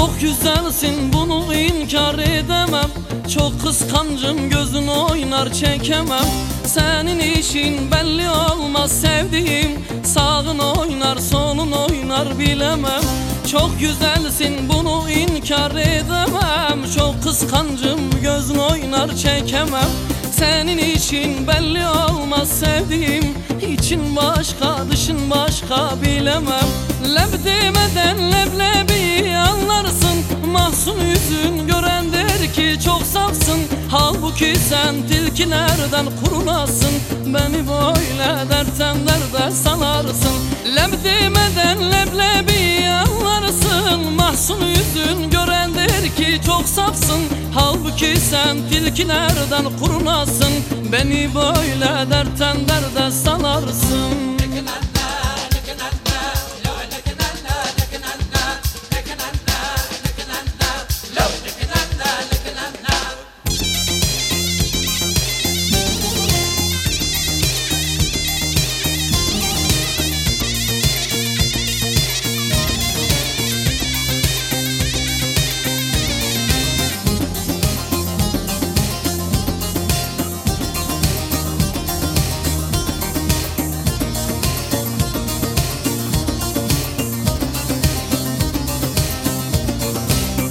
Çok güzelsin bunu inkar edemem. Çok kıskancım gözün oynar çekemem. Senin işin belli olmaz sevdiğim Sağın oynar solun oynar bilemem. Çok güzelsin bunu inkar edemem. Çok kıskancım gözün oynar çekemem. Senin için belli olmaz sevdiğim için başka dışın başka bilemem Leb demeden leblebi anlarsın. Mahzun yüzün gören der ki çok safsın. Halbuki sen tilkilerden kurunasın. Beni böyle dertten derde salarsın. Leb demeden leblebi anlarsın. Mahzun yüzün gören der ki çok safsın. Halbuki sen tilkilerden kurnasın Beni böyle dertten derde salarsın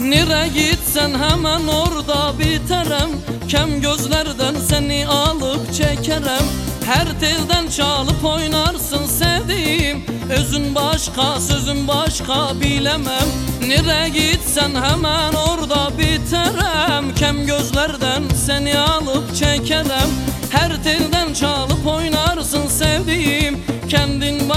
Nere gitsen hemen orada biterim. Kem gözlerden seni alıp çekerem Her telden çalıp oynarsın sevdiğim. Özün başka sözün başka bilemem. Nere gitsen hemen orada biterem Kem gözlerden seni alıp çekerem Her telden çalıp oynarsın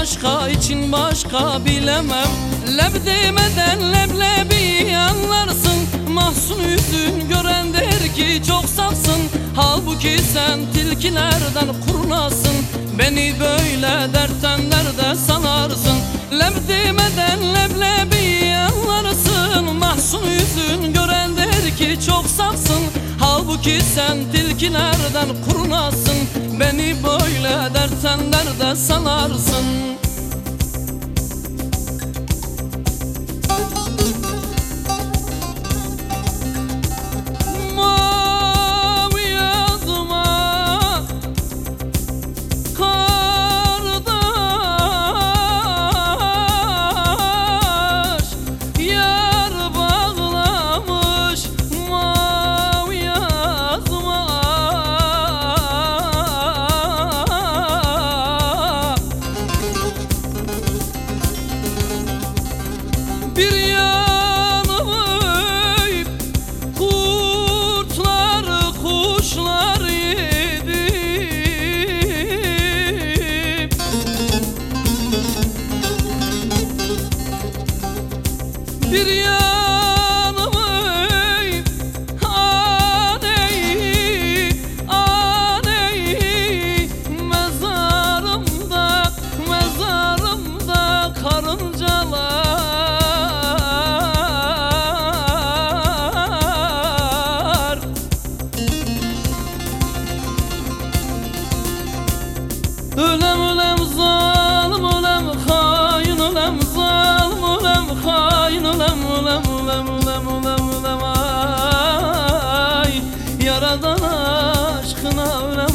başka için başka bilemem. Leb demeden leblebi anlarsın. Mahzun yüzün gören der ki çok safsın Halbuki sen tilkilerden kurnasın. Beni böyle dertten derde salarsın Leb demeden leblebi anlarsın. Mahzun yüzün gören der ki çok safsın Halbuki sen tilkilerden kurnasın Beni böyle dertten derde salarsın bir yer sevdalar aşkına öyle